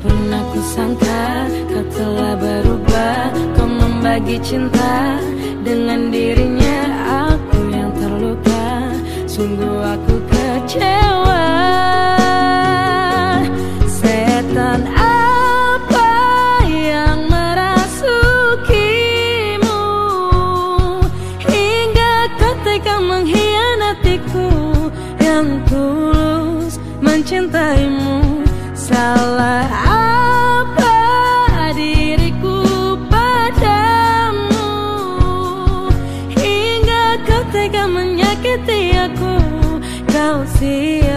pernah ku sangka kau telah berubah. Kau membagi cinta dengan dirinya. Aku yang terluka. Sungguh aku kecewa. Setan apa yang merasukimu? Hingga ketika menghianatiku Yang tulus mencintaimu. Salah see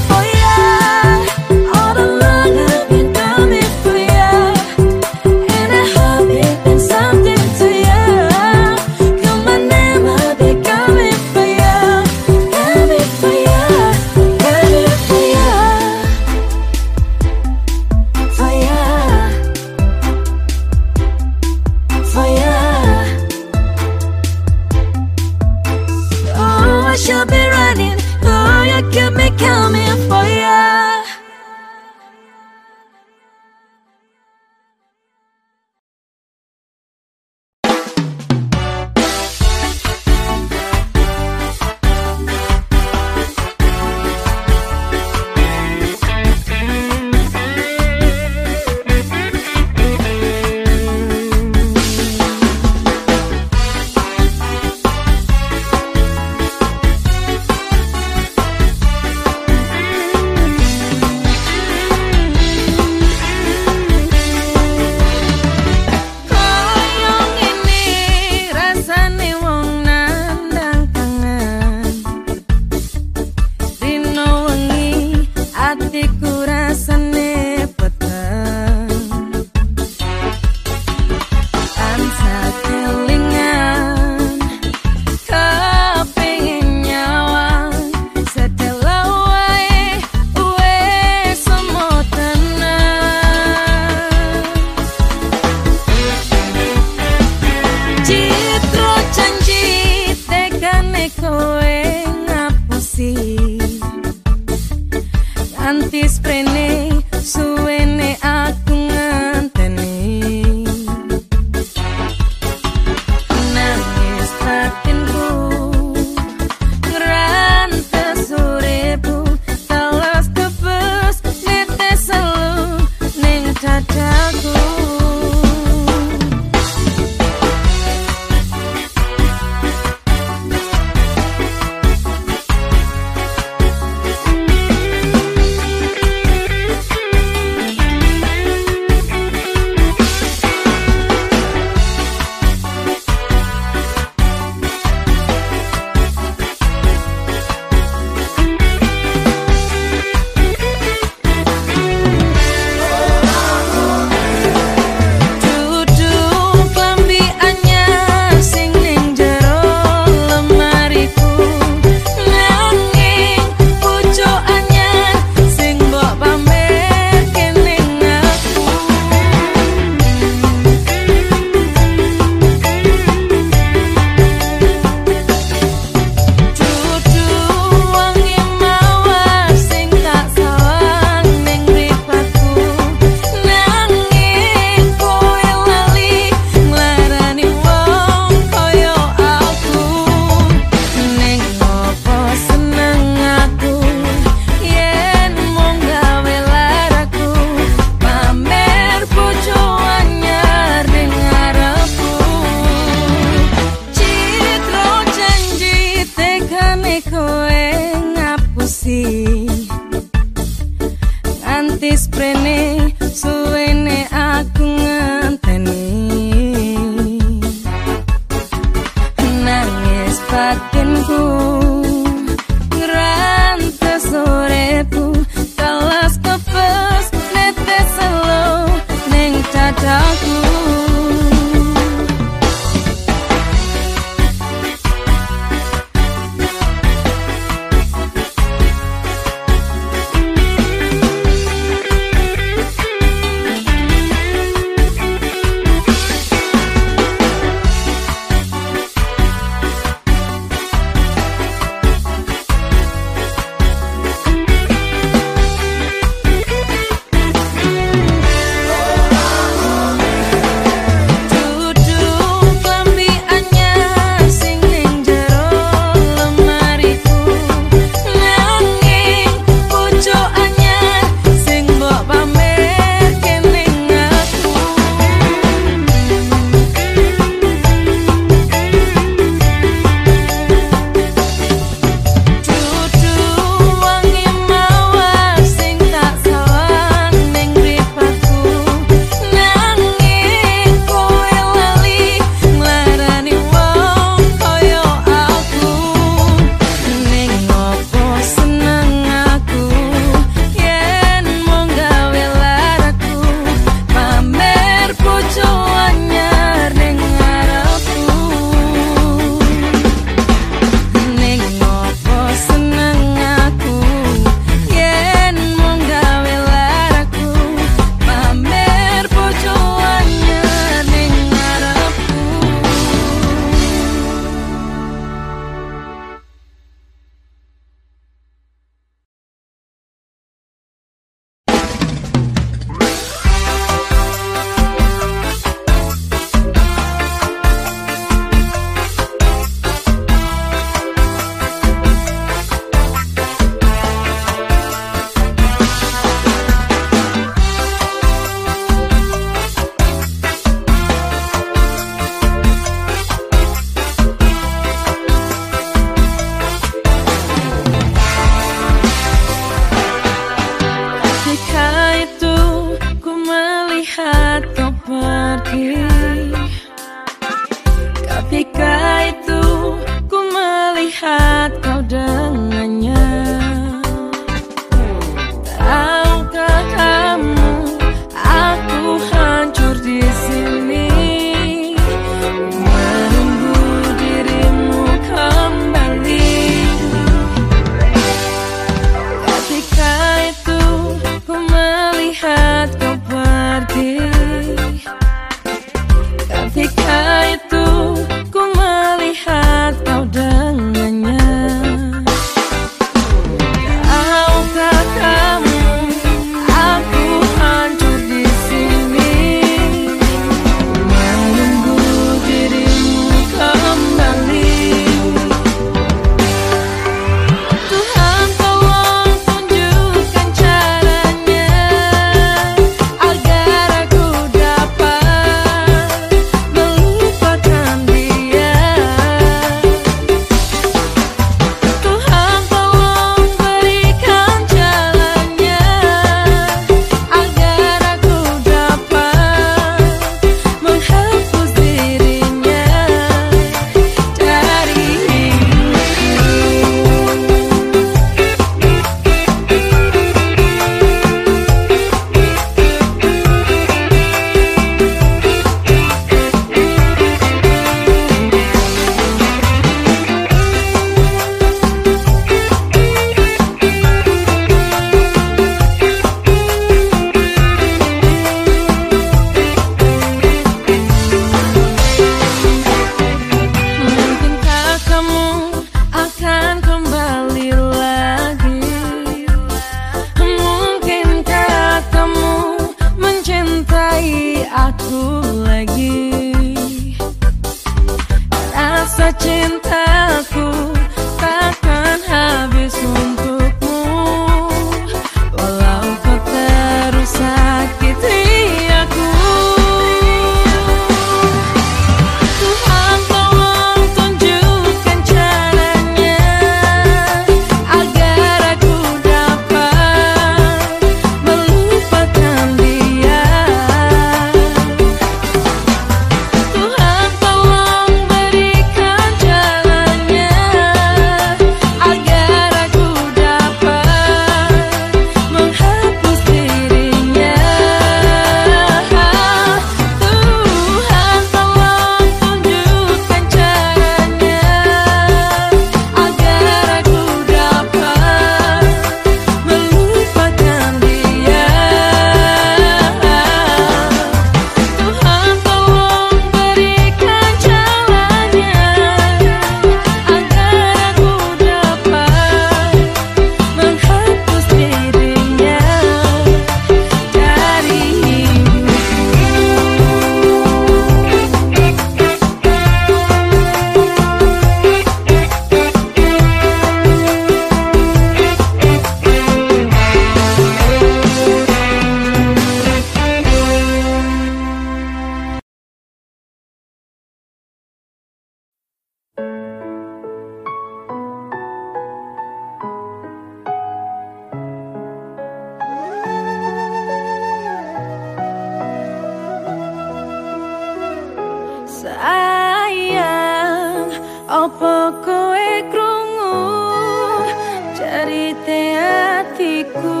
Cari hatiku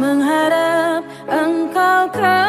Mengharap engkau kembali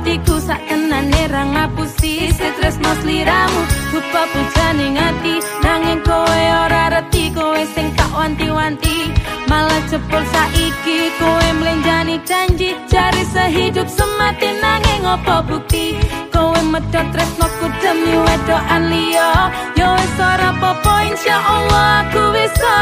soko hatiku sak tenane ra ngapusi. Tresno sliramu lupa pujane ngati. Nanging kowe ora reti kowe sing tak wanti-wanti. Malah cepol saiki kowe mlenjani janji. Cari sehidup semati nanging opo bukti? Kowe medhot tresnoku demi wedokan liya. Yo wis ora apa-apa insyaallah aku bisa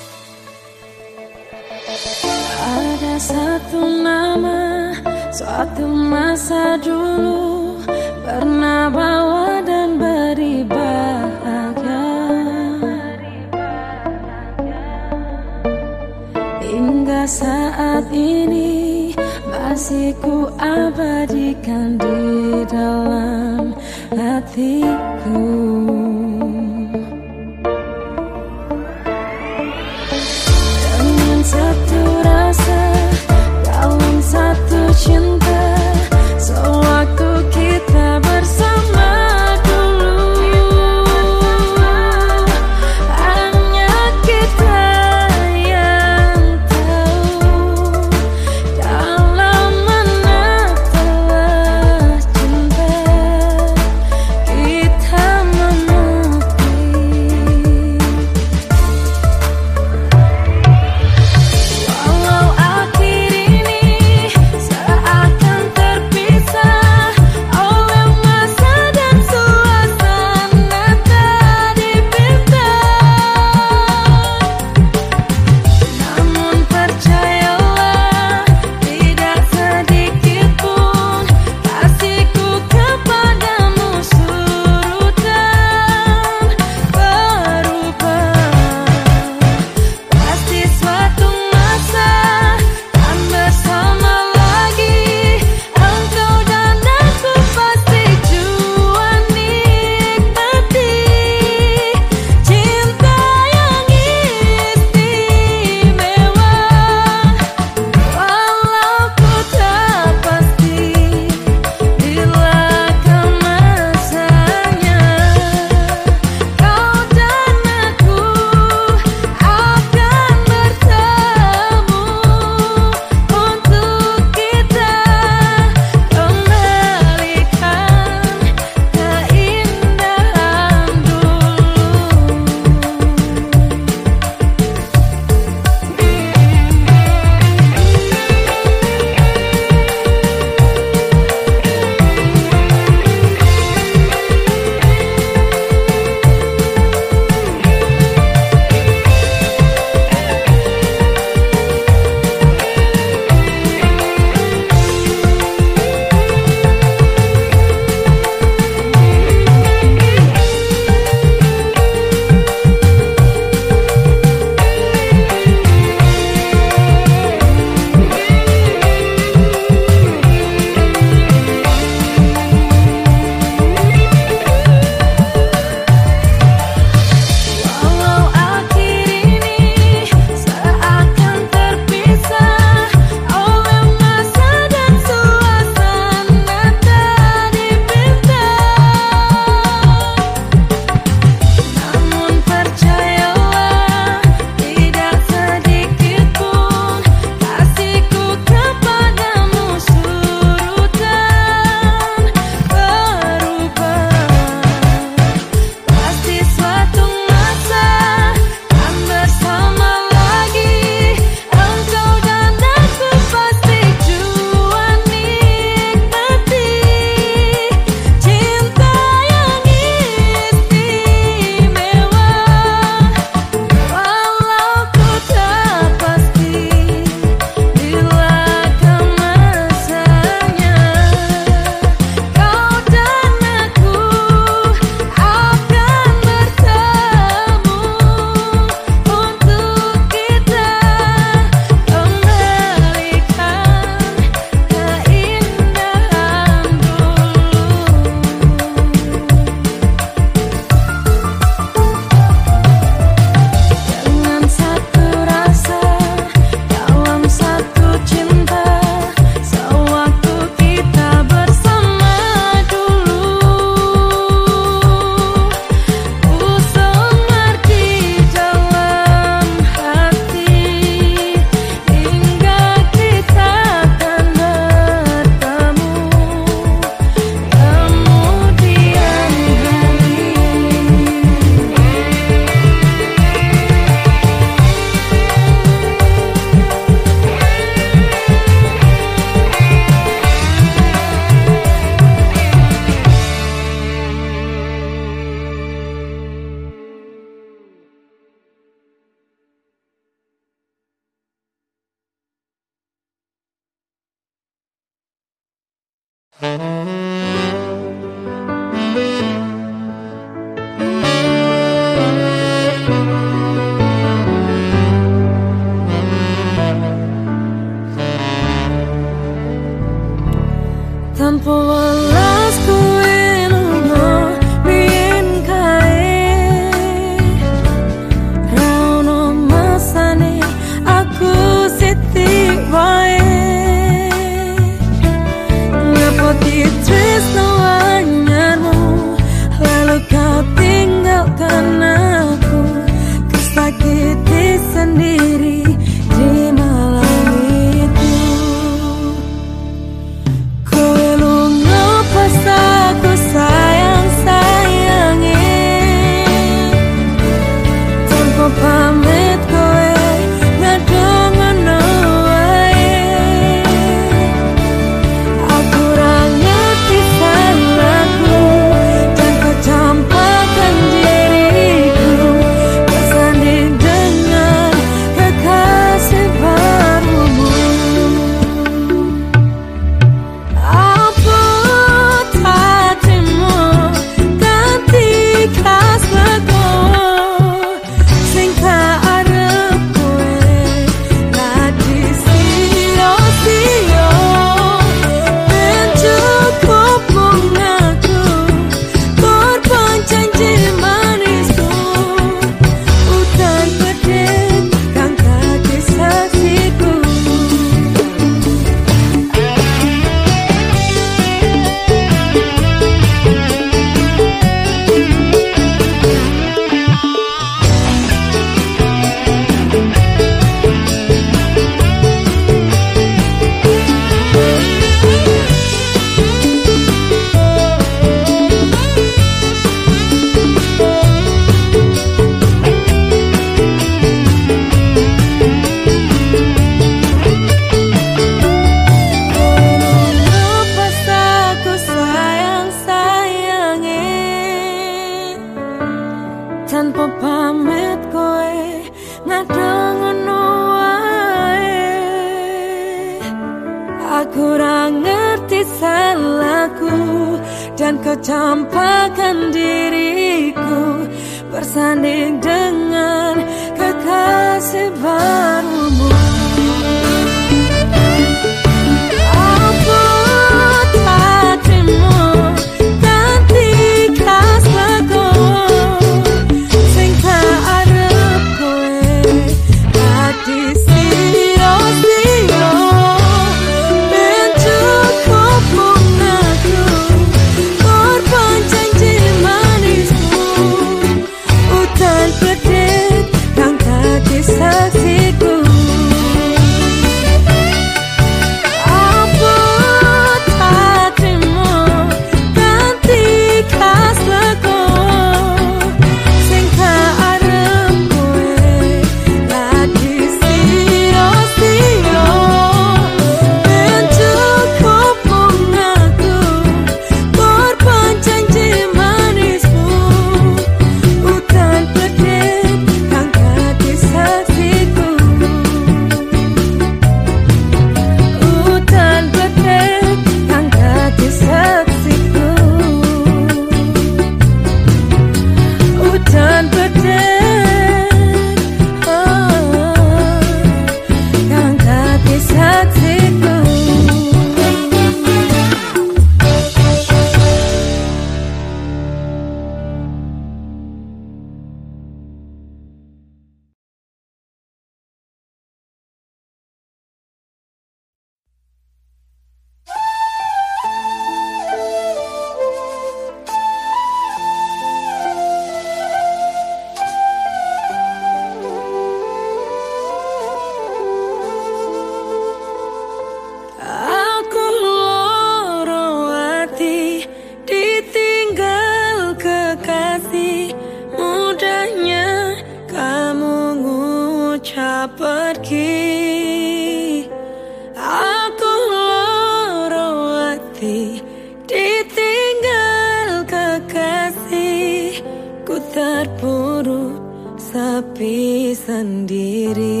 diri sendiri.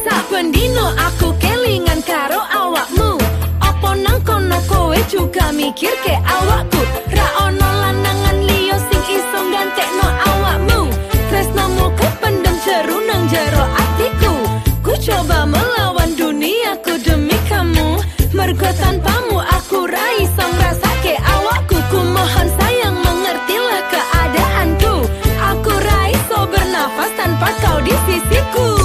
Saben dino aku kelingan karo awakmu. Opo nang kono kowe juga mikir ke awakku? Ra ono lanangan liyo sing iso gantek awakmu. Tres namu ku pendem jeru nang jero atiku. Ku coba melawan duniaku demi kamu. Mergo tanpamu aku Pissicicu.